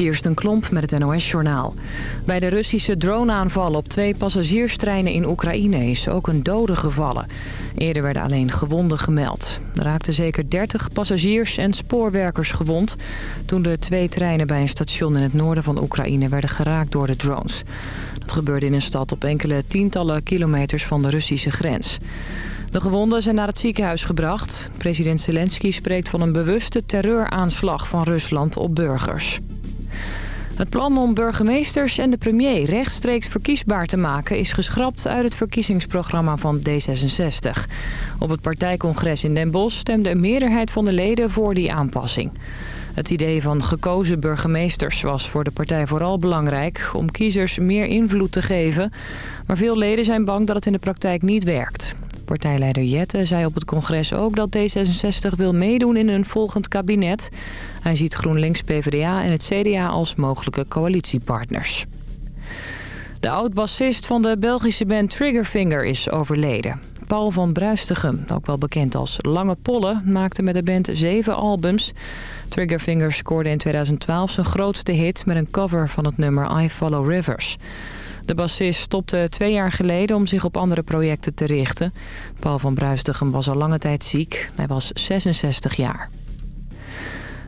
Kirsten Klomp met het NOS-journaal. Bij de Russische droneaanval op twee passagierstreinen in Oekraïne is ook een dode gevallen. Eerder werden alleen gewonden gemeld. Er raakten zeker 30 passagiers en spoorwerkers gewond... toen de twee treinen bij een station in het noorden van Oekraïne werden geraakt door de drones. Dat gebeurde in een stad op enkele tientallen kilometers van de Russische grens. De gewonden zijn naar het ziekenhuis gebracht. President Zelensky spreekt van een bewuste terreuraanslag van Rusland op burgers. Het plan om burgemeesters en de premier rechtstreeks verkiesbaar te maken... is geschrapt uit het verkiezingsprogramma van D66. Op het partijcongres in Den Bosch stemde een meerderheid van de leden voor die aanpassing. Het idee van gekozen burgemeesters was voor de partij vooral belangrijk... om kiezers meer invloed te geven. Maar veel leden zijn bang dat het in de praktijk niet werkt. Partijleider Jette zei op het congres ook dat D66 wil meedoen in een volgend kabinet. Hij ziet GroenLinks, PvdA en het CDA als mogelijke coalitiepartners. De oud-bassist van de Belgische band Triggerfinger is overleden. Paul van Bruistigem, ook wel bekend als Lange Polle, maakte met de band zeven albums. Triggerfinger scoorde in 2012 zijn grootste hit met een cover van het nummer I Follow Rivers. De bassist stopte twee jaar geleden om zich op andere projecten te richten. Paul van Bruistigem was al lange tijd ziek. Hij was 66 jaar.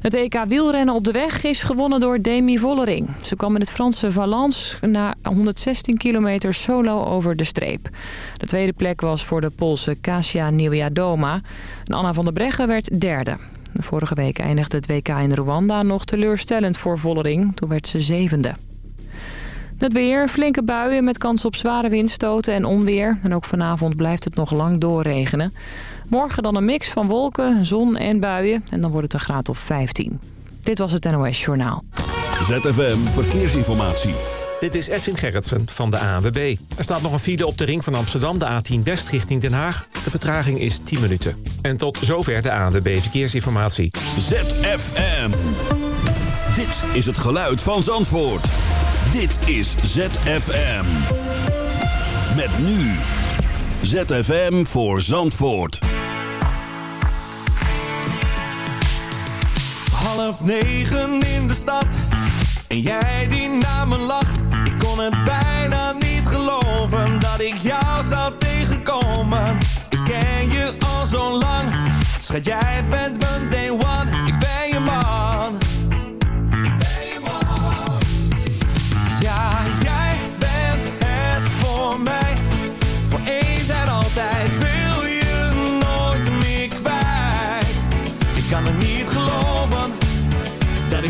Het EK wielrennen op de weg is gewonnen door Demi Vollering. Ze kwam in het Franse Valence na 116 kilometer solo over de streep. De tweede plek was voor de Poolse Kasia Niewiadoma. Anna van der Breggen werd derde. Vorige week eindigde het WK in Rwanda nog teleurstellend voor Vollering. Toen werd ze zevende. Het weer, flinke buien met kans op zware windstoten en onweer. En ook vanavond blijft het nog lang doorregenen. Morgen dan een mix van wolken, zon en buien. En dan wordt het een graad of 15. Dit was het NOS Journaal. ZFM Verkeersinformatie. Dit is Edwin Gerritsen van de ANWB. Er staat nog een file op de ring van Amsterdam, de A10 West richting Den Haag. De vertraging is 10 minuten. En tot zover de ANWB Verkeersinformatie. ZFM. Dit is het geluid van Zandvoort. Dit is ZFM. Met nu. ZFM voor Zandvoort. Half negen in de stad. En jij die naar me lacht. Ik kon het bijna niet geloven dat ik jou zou tegenkomen. Ik ken je al zo lang. Schat, jij bent mijn day one.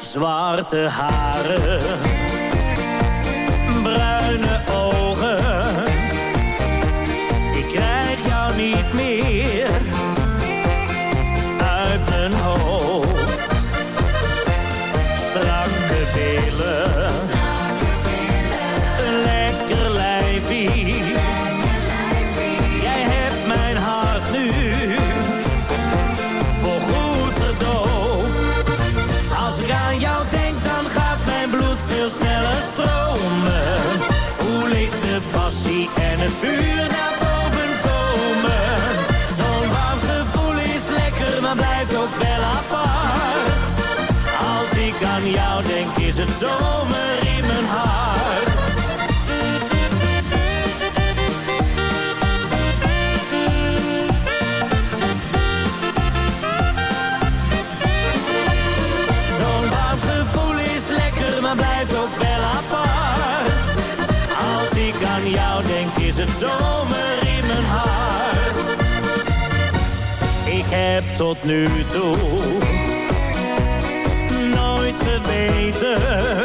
Zwarte haren. het vuur naar boven komen. Zo'n warm gevoel is lekker, maar blijft ook wel apart. Als ik aan jou denk, is het zomer in mijn hart. tot nu toe nooit geweten.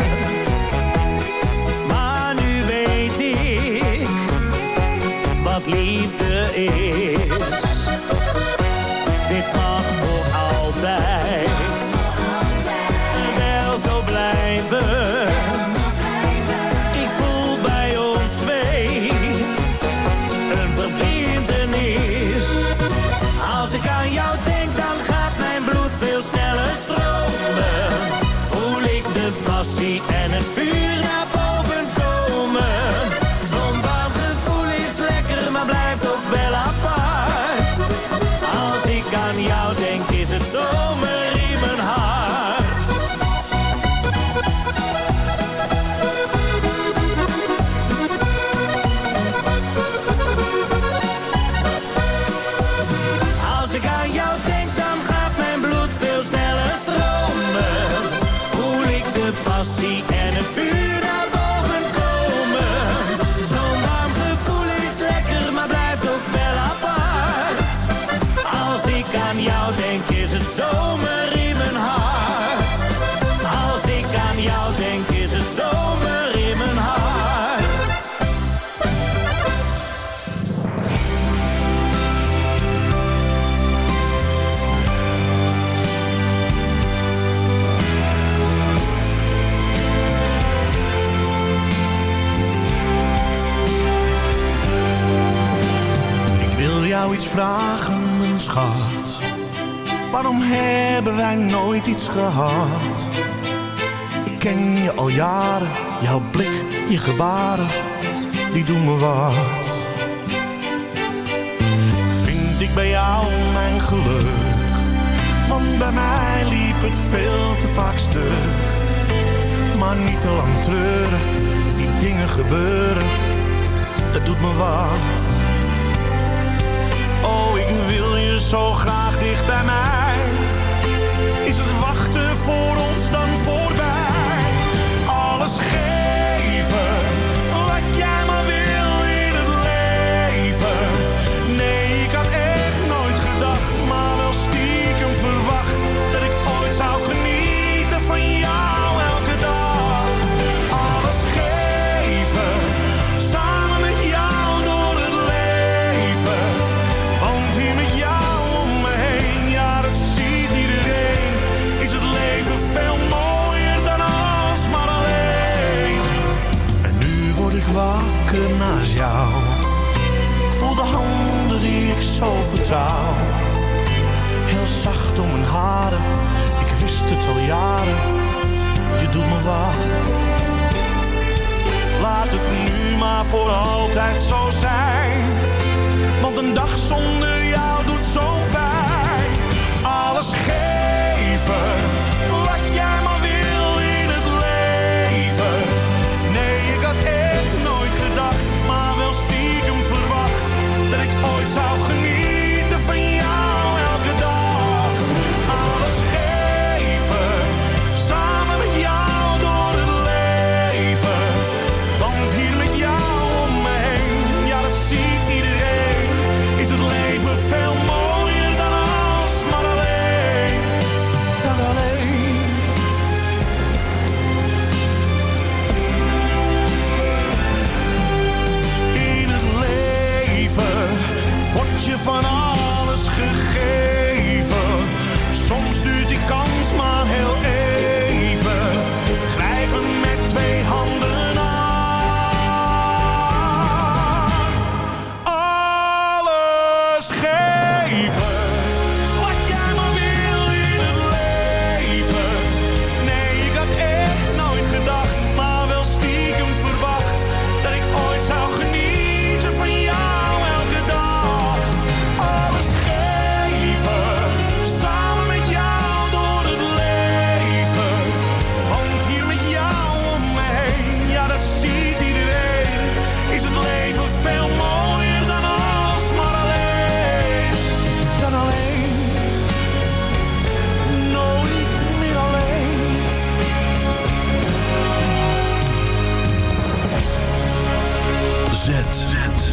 gehad. Ik ken je al jaren, jouw blik, je gebaren, die doen me wat. Vind ik bij jou mijn geluk, want bij mij liep het veel te vaak stuk. Maar niet te lang treuren, die dingen gebeuren, dat doet me wat. Oh, ik wil je zo graag dicht bij mij is het wachten voor ons dan voor jou. Ik voel de handen die ik zo vertrouw. Heel zacht om mijn haren, ik wist het al jaren. Je doet me wat. Laat het nu maar voor altijd zo zijn. Want een dag zonder jou doet zo pijn.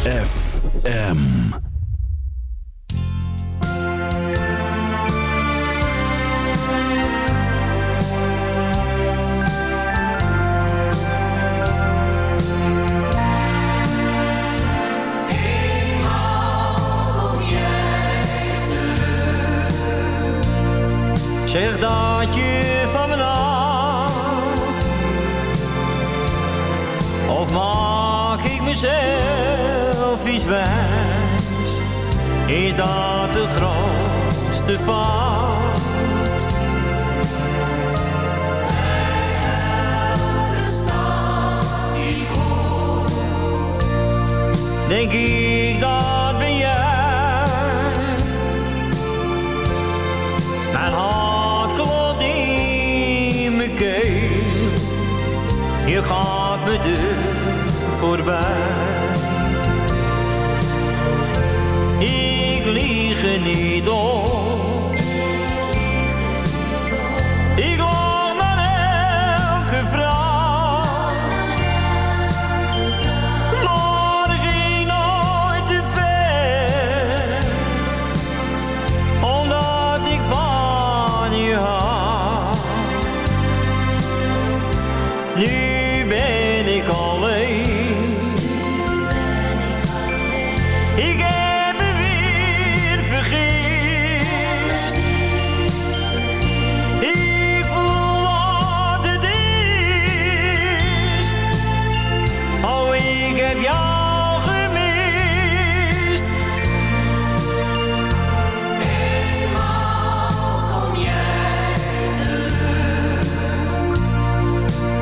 ZFM. Is dat de grootste fout? Denk ik dat ben jij Mijn hart klopt in mijn keel. Je gaat me deur voorbij. Lieg er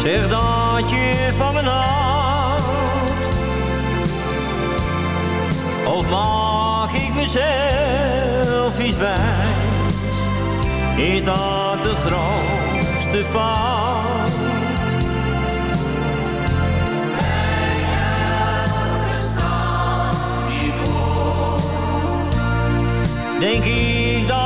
Zeg dat je van me houdt Of maak ik mezelf iets wijs? Is dat de grootste fout? Denk ik dat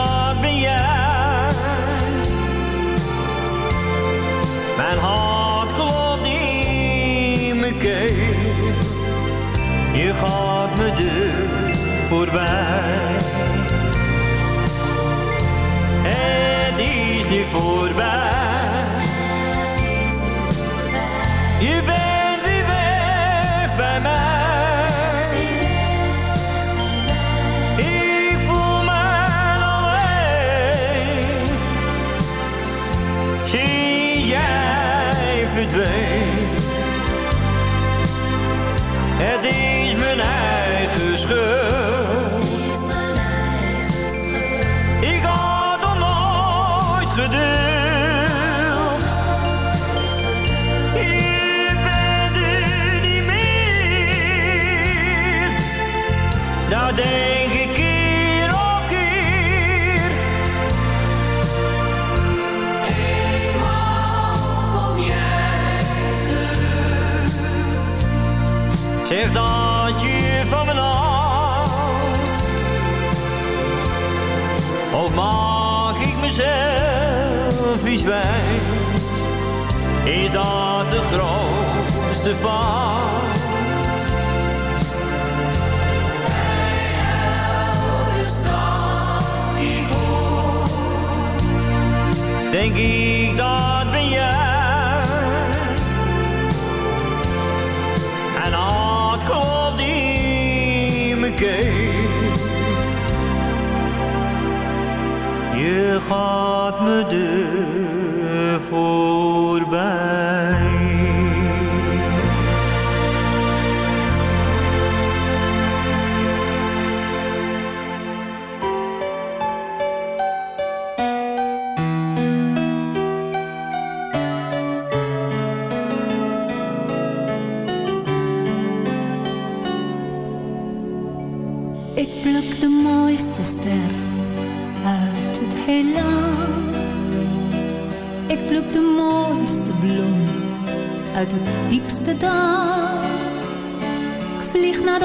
Je gaat me deur voorbij. Het is nu voorbij. Je bent weer weg bij mij. Verdween. Fout Denk ik dat ben jij En mijn keel. Je gaat me de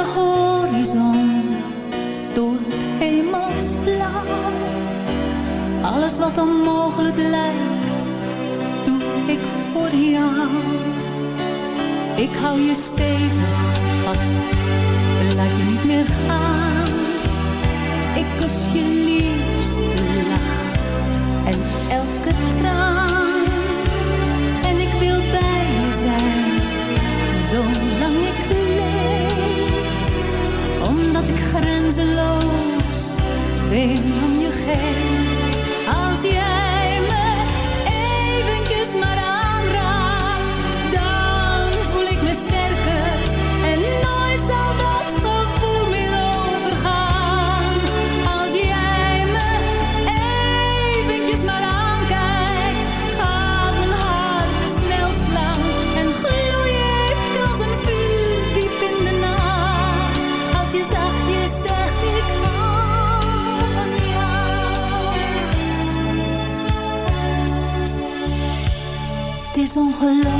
horizon door het hemelsblauw. Alles wat onmogelijk lijkt, doe ik voor jou. Ik hou je stevig vast, laat je niet meer gaan. Ik kus je liefste lach en elke traan. Veel om je geef. Als jij me eventjes maar aanraakt, Het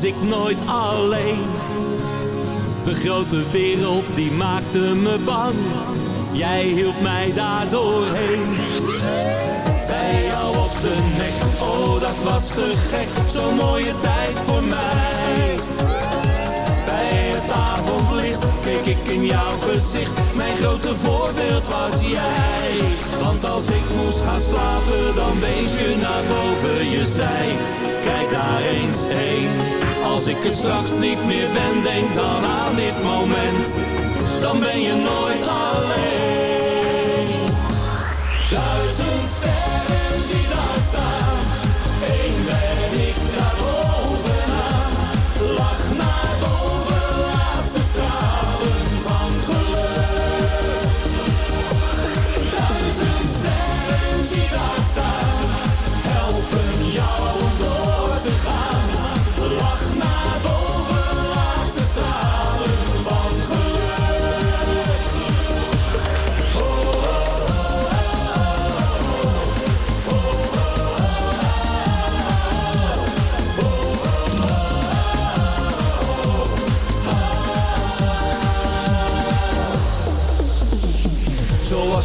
was ik nooit alleen. De grote wereld die maakte me bang. Jij hielp mij daardoor heen. Bij jou op de nek, oh dat was te gek. Zo'n mooie tijd voor mij. Bij het avondlicht keek ik in jouw gezicht. Mijn grote voorbeeld was jij. Want als ik moest gaan slapen, dan wees je naar boven. Je zei, kijk daar eens heen. Als ik er straks niet meer ben, denk dan aan dit moment. Dan ben je nooit alleen. Duizend sterren die daar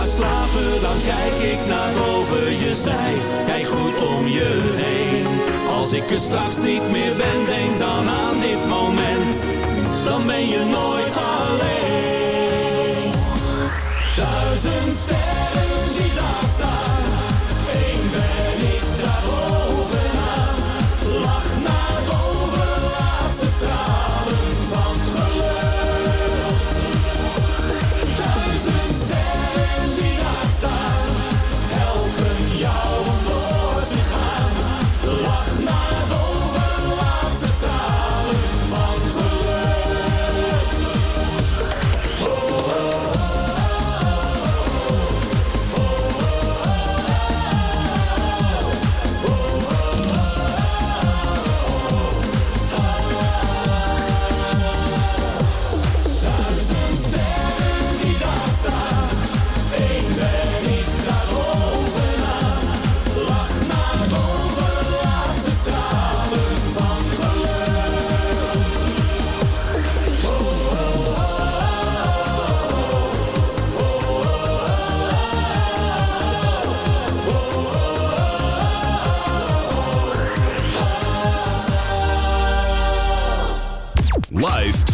ga slapen, dan kijk ik naar over je zij. jij goed om je heen. Als ik er straks niet meer ben, denk dan aan dit moment. Dan ben je nooit alleen.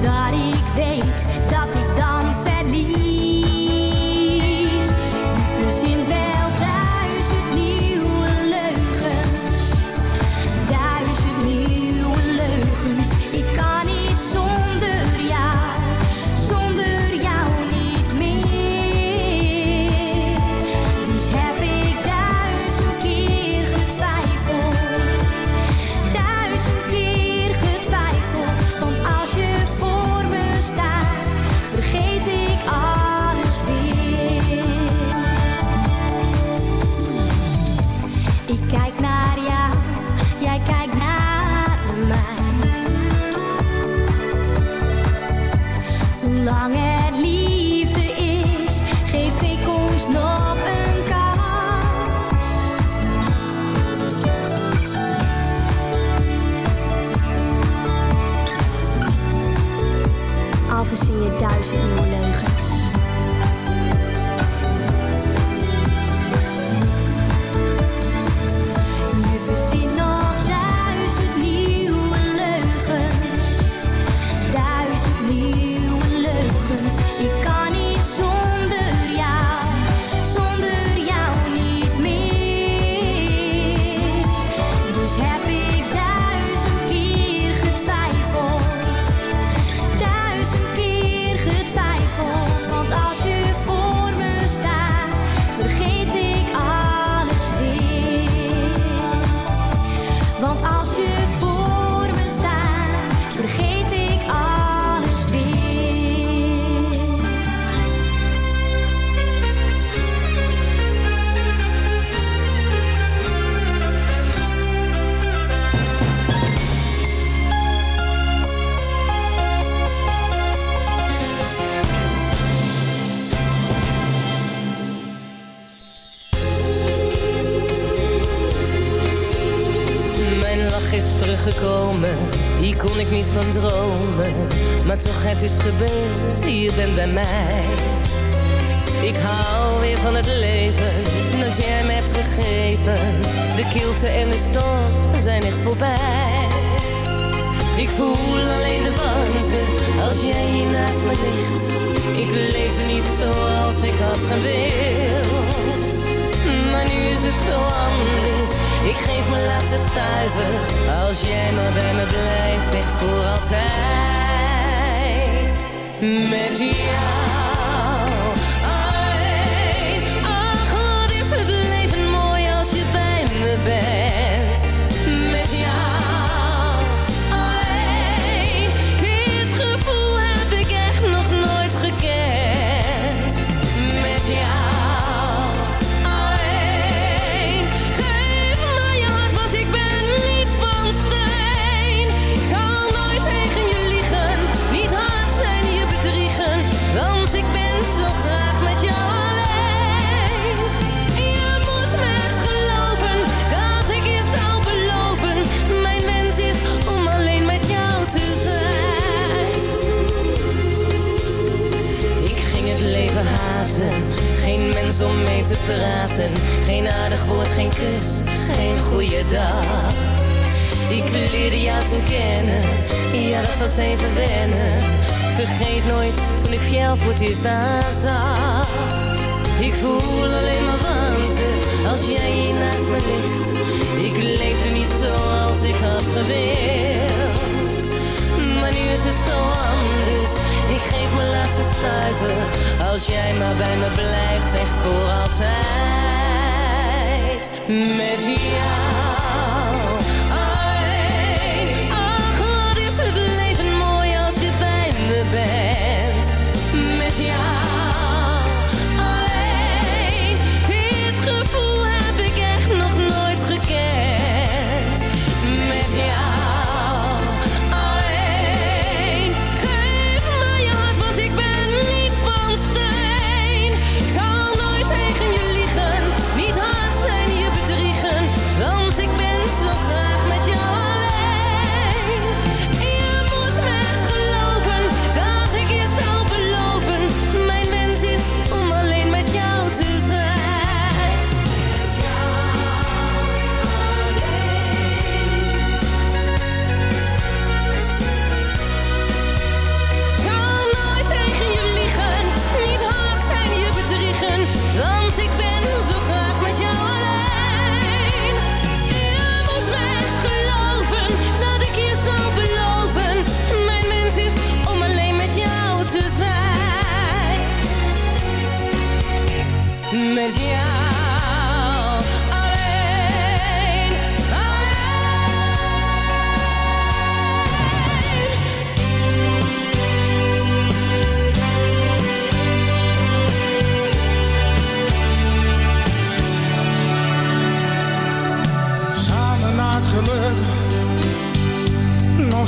depois het is gebeurd, je bent bij mij. Ik hou weer van het leven dat jij me hebt gegeven. De kilte en de storm zijn echt voorbij. Ik voel alleen de warmte als jij hier naast me ligt. Ik leefde niet zoals ik had gewild. Maar nu is het zo anders. Ik geef mijn laatste stuiver als jij maar bij me blijft, echt voor altijd. Met jou. Geen aardig woord, geen kus, geen goede dag. Ik leerde jou toen kennen, ja dat was even wennen. vergeet nooit toen ik jou voor het eerst daar zag. Ik voel alleen maar warmte als jij hier naast me ligt. Ik leefde niet zoals ik had gewild. Is het zo anders. Ik geef mijn laatste stuiver Als jij maar bij me blijft Echt voor altijd. Met jou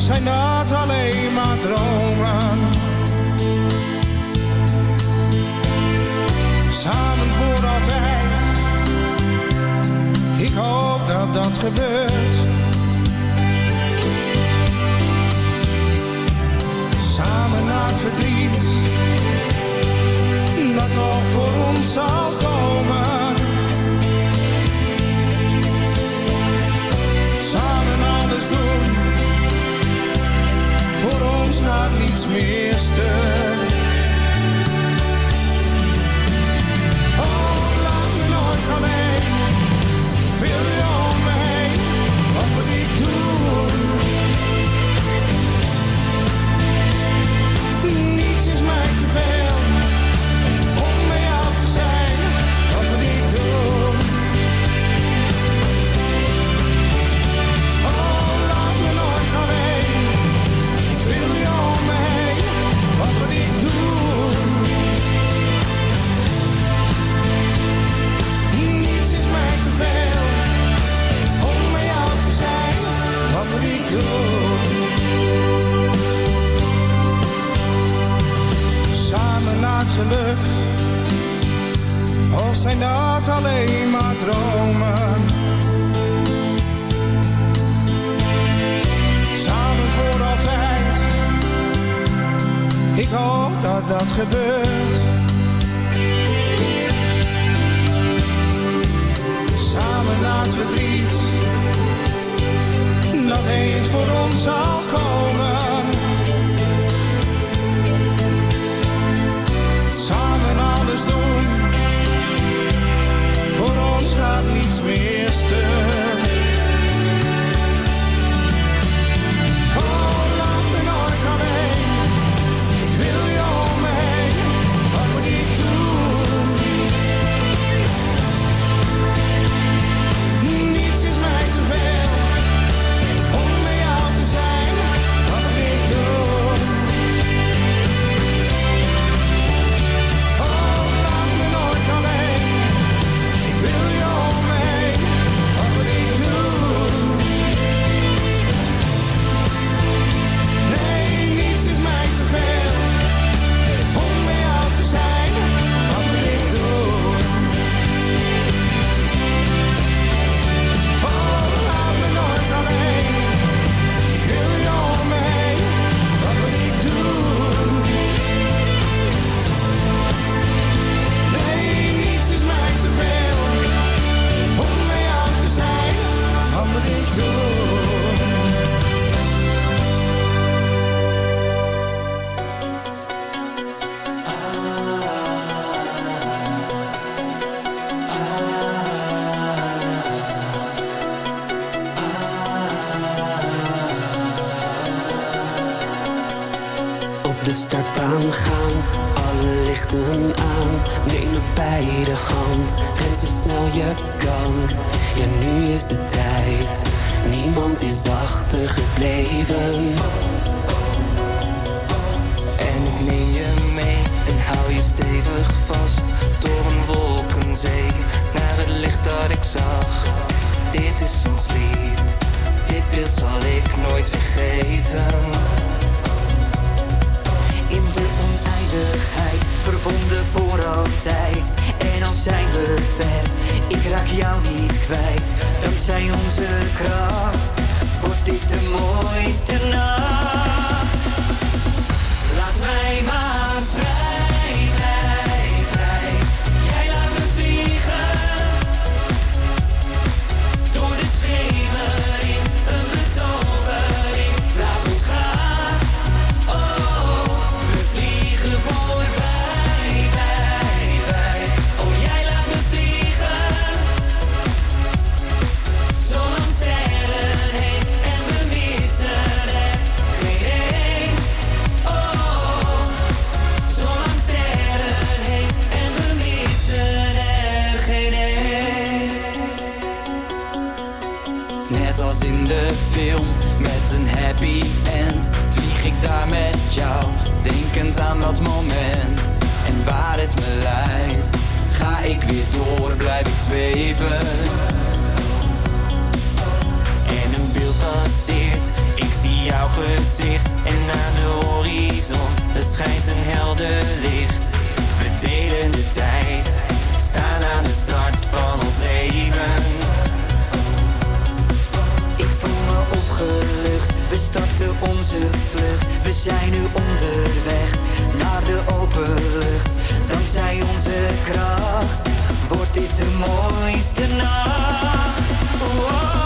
zijn dat alleen maar dromen. Ik hoop dat dat gebeurt. Samen naar het verdriet. Dat Mister. geluk? Of zijn dat alleen maar dromen? Samen voor altijd, ik hoop dat dat gebeurt. Samen naar het verdriet, dat eens voor ons zal komen. dit is ons lied. Dit beeld zal ik nooit vergeten. In de oneindigheid, verbonden voor altijd. En al zijn we ver, ik raak jou niet kwijt. Dankzij onze kracht, wordt dit de mooiste nacht. Laat mij maar vrij. moment en waar het me leidt. Ga ik weer door, blijf ik zweven. En een beeld passeert, ik zie jouw gezicht. En aan de horizon, er schijnt een helder licht. We delen de tijd, staan aan de start van ons leven. Ik voel me opgelucht, we starten onze vlucht. We zijn nu onderweg de openlucht, dan zij onze kracht wordt dit de mooiste nacht. Oh, oh.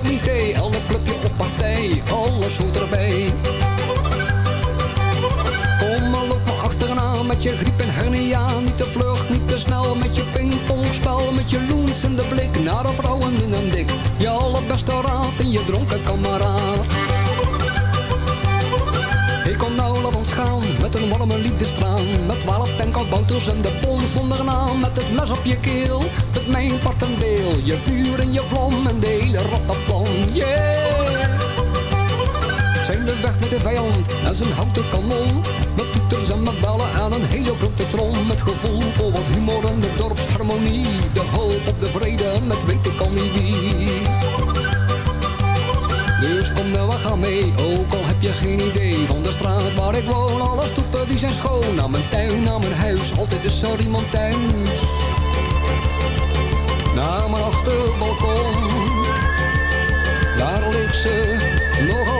Feestcomité. Elk clubje op partij, alles hoort erbij. Kom maar loop maar achteraan met je griep en hernia. Niet te vlug, niet te snel met je pingpongspel. Met je loens in de blik naar de vrouwen in een dik. Je allerbeste raad en je dronken kameraad. Ik kom nou ons gaan met een warme liefdestraan. Met twaalf tankbouters en de bon zonder naam. Met het mes op je keel, met mijn part en deel. Je vuur en je vlam en de hele Zijn we weg met de vijand en zijn houten kanon. Met toeters en met ballen en een hele grote trom. Met gevoel voor wat humor en de dorpsharmonie. De hoop op de vrede met weten kan niet wie. Dus kom nou, we gaan mee, ook al heb je geen idee Van de straat waar ik woon, alle stoepen die zijn schoon Naar mijn tuin, naar mijn huis, altijd is er iemand thuis Naar mijn achterbalkon Daar ligt ze, nog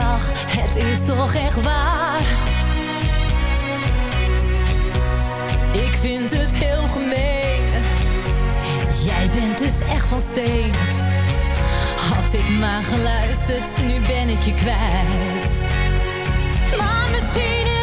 Het is toch echt waar. Ik vind het heel gemeen. Jij bent dus echt van steen. Had ik maar geluisterd, nu ben ik je kwijt. Maar misschien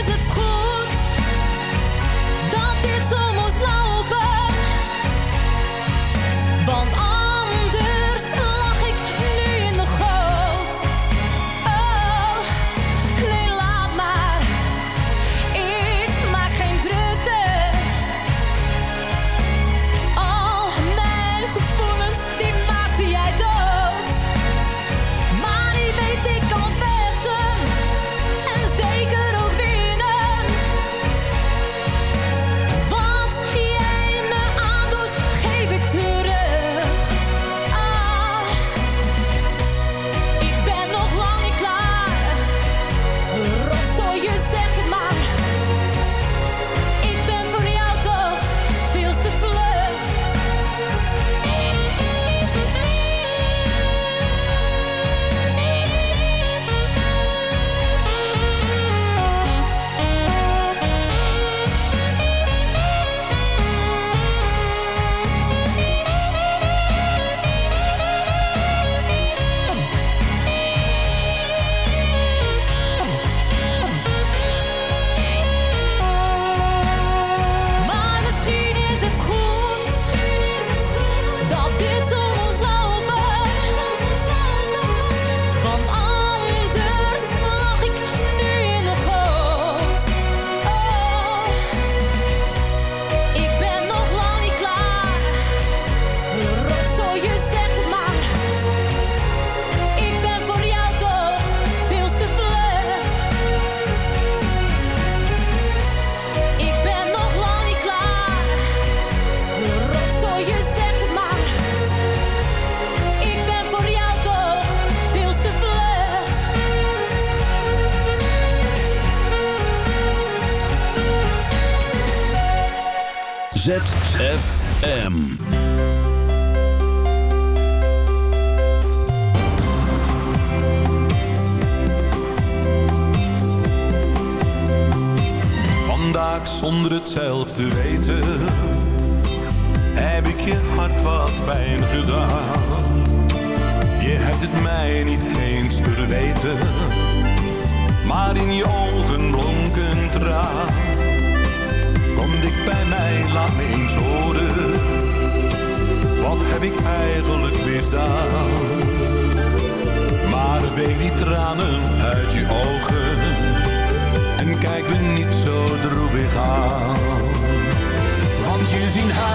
gezien haar.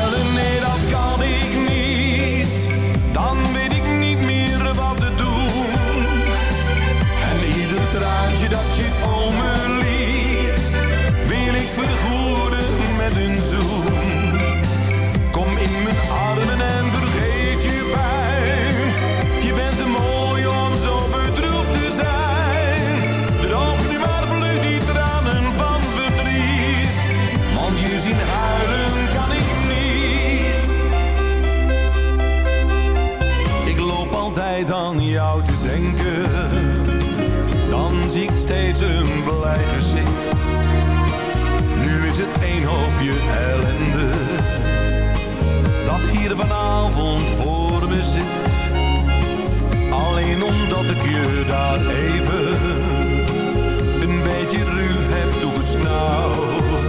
steeds een blij gezicht. Nu is het een hoopje ellende dat hier vanavond voor me zit. Alleen omdat ik je daar even een beetje ruw heb toegesnauwd.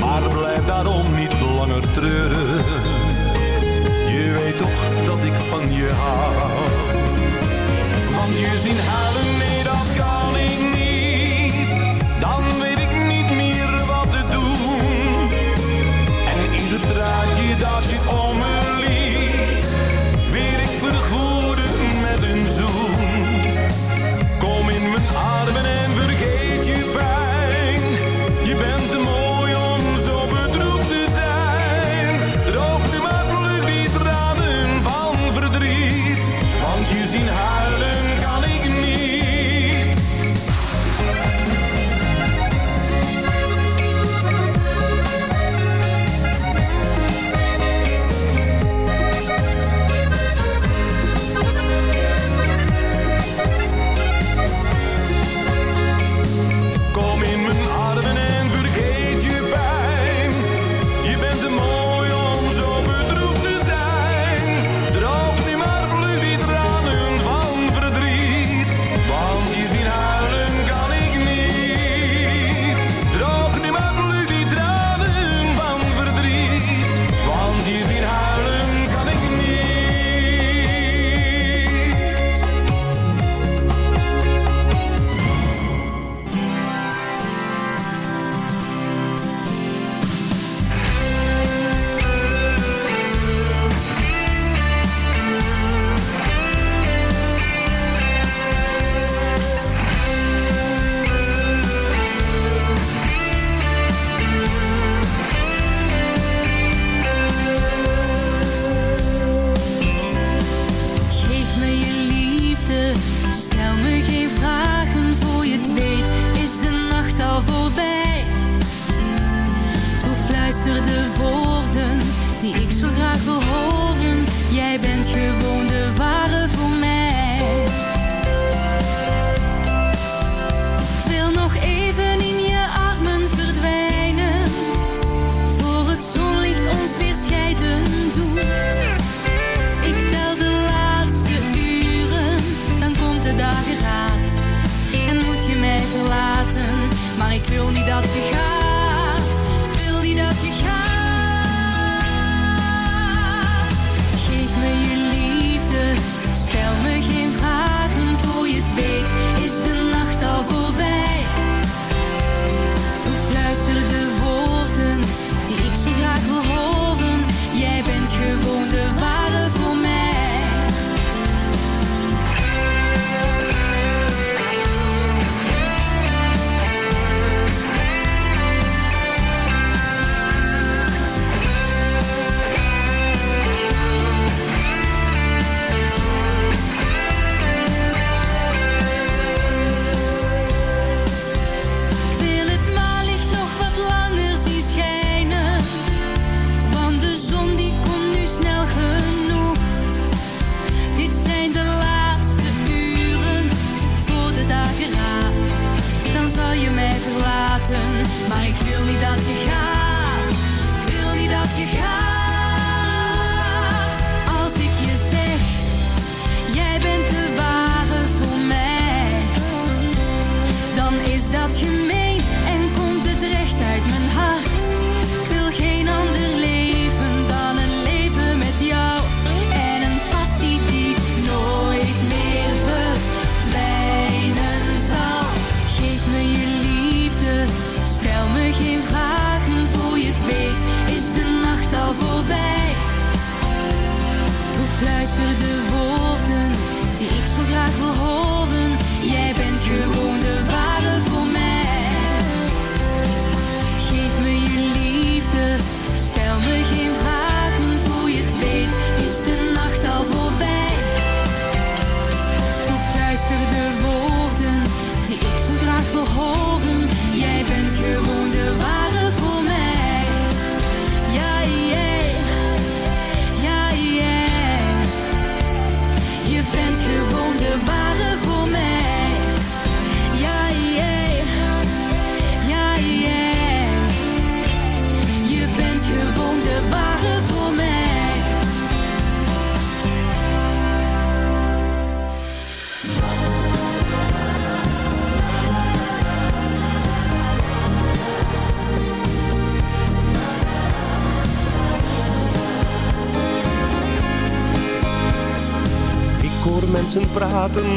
Maar blijf daarom niet langer treuren. Je weet toch dat ik van je hou. Want je zien huilen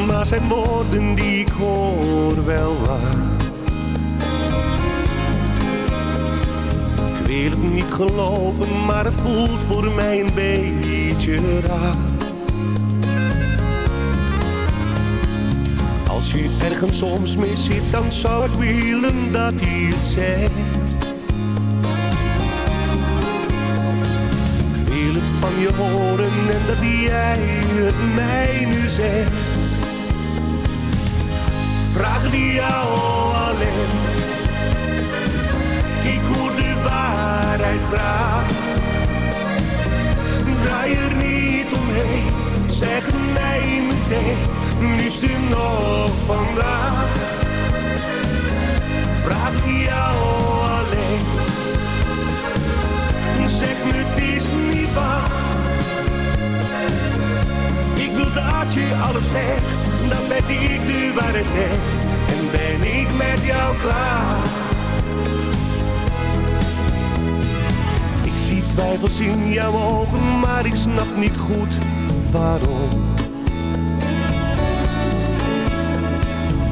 maar zijn woorden die ik hoor wel waar. Ik wil het niet geloven, maar het voelt voor mij een beetje raar. Als je ergens soms mis zit, dan zou ik willen dat hij het zegt. Ik wil het van je horen en dat jij het mij nu zegt. Vraag die jou alleen. Ik hoor de waarheid graag. Draai er niet omheen, zeg mij meteen, liefste nog vandaag. Vraag die jou alleen. Zeg me het is niet waar. Ik wil dat je alles zegt, dan ben ik de waarheid echt. En ben ik met jou klaar. Ik zie twijfels in jouw ogen, maar ik snap niet goed waarom.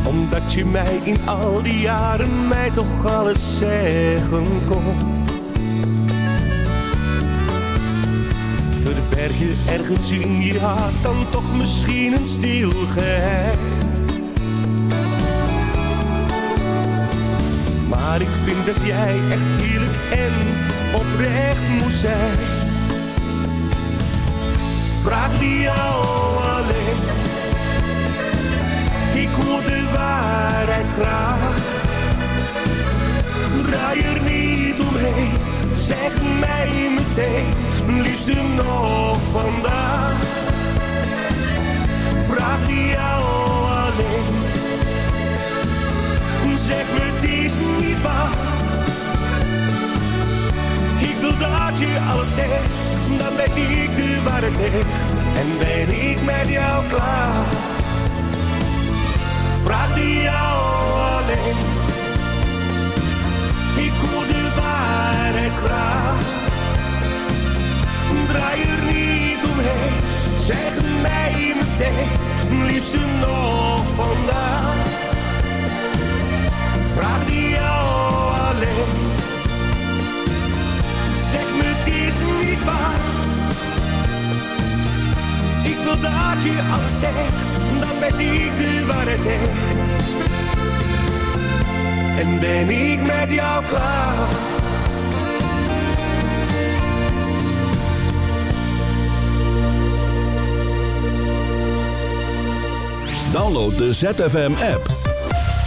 Omdat je mij in al die jaren mij toch alles zeggen kon. Verberg je ergens in je hart dan toch misschien een stil. Maar ik vind dat jij echt eerlijk en oprecht moet zijn. Vraag die jou alleen. Ik hoor de waarheid graag. Draai er niet omheen, zeg mij meteen, liefste nog vandaag. Vraag die jou alleen. Zeg me het is niet waar. Ik wil dat je alles zegt, dan ben ik de waarheid echt. En ben ik met jou klaar. Vraag die jou alleen. Graag. Draai er niet omheen, zeg mij meteen, liefste nog vandaag. Vraag die jou alleen. Zeg me het is niet waar. Ik wil dat je alles zegt, dan ben ik de waarheid. En ben ik met jou klaar. Download de ZFM-app.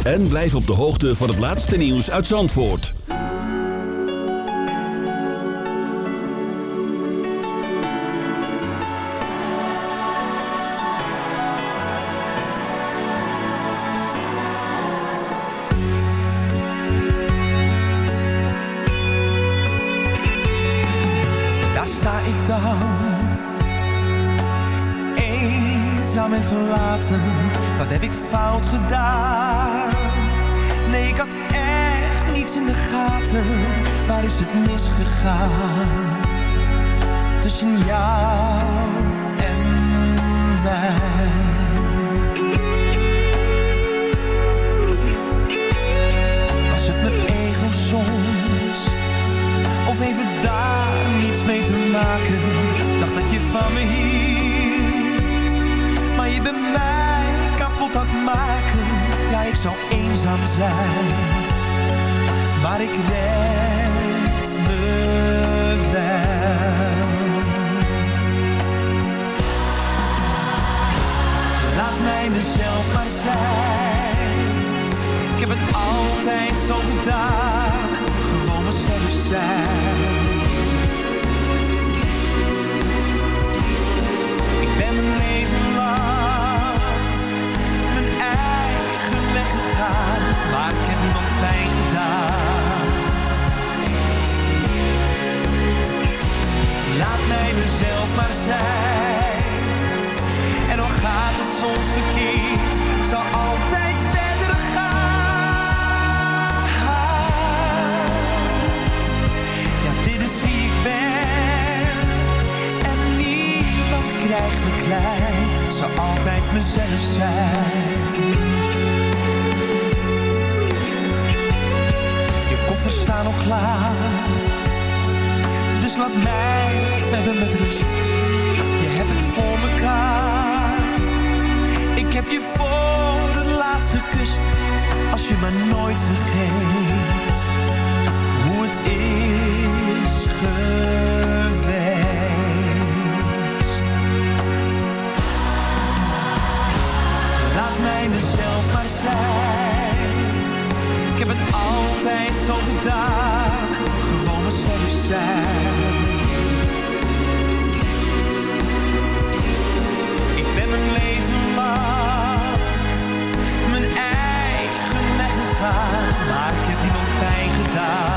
En blijf op de hoogte van het laatste nieuws uit Zandvoort. Daar sta ik dan Eenzaam en verlaten, wat heb ik fout gedaan? Nee, ik had echt niets in de gaten, waar is het misgegaan? Tussen jou en mij. Was het mijn ego soms? Of even daar niets mee te maken? Dacht dat je van me hield. Maar je bent mij kapot aan maken. Ja, ik zou eenzaam zijn. Maar ik red me wel. Laat mij mezelf maar zijn. Ik heb het altijd zo gedaan. Gewoon mezelf zijn. Maar ik heb niemand pijn gedaan. Laat mij mezelf maar zijn. En al gaat het soms verkeerd, zal altijd verder gaan. Ja, dit is wie ik ben. En niemand krijgt me klein, zal altijd mezelf zijn. Dus laat mij verder met rust. Je hebt het voor mekaar. Ik heb je voor de laatste kust. Als je me nooit vergeet hoe het is geweest. Laat mij mezelf maar zijn. Ik heb het altijd zo gedaan. Mezelf zijn. Ik ben mijn leven lang mijn eigen weg gegaan, maar ik heb niemand pijn gedaan.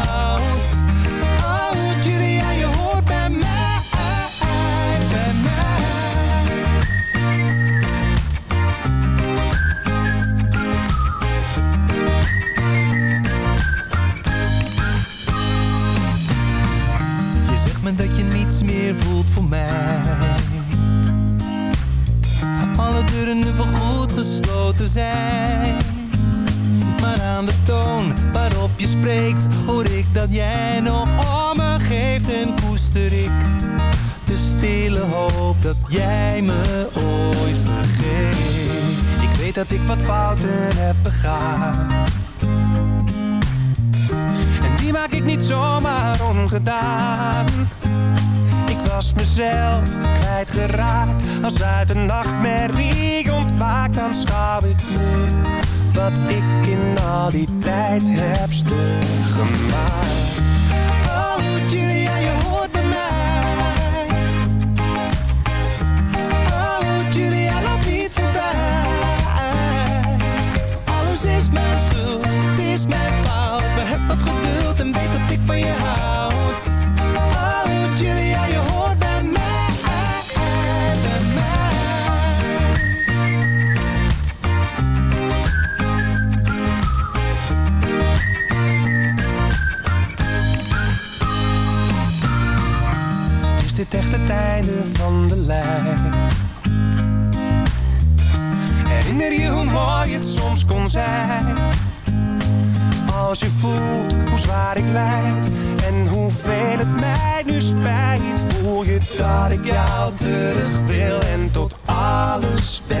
dat ik wat fouten heb begaan. En die maak ik niet zomaar ongedaan. Ik was mezelf kwijtgeraakt. Als uit een nachtmerrie ontwaakt, dan schouw ik nu wat ik in al die tijd heb stuk gemaakt. het echte tijden van de lijn. Herinner je hoe mooi het soms kon zijn? Als je voelt hoe zwaar ik lijd en hoeveel het mij nu spijt, voel je dat ik jou terug wil en tot alles ben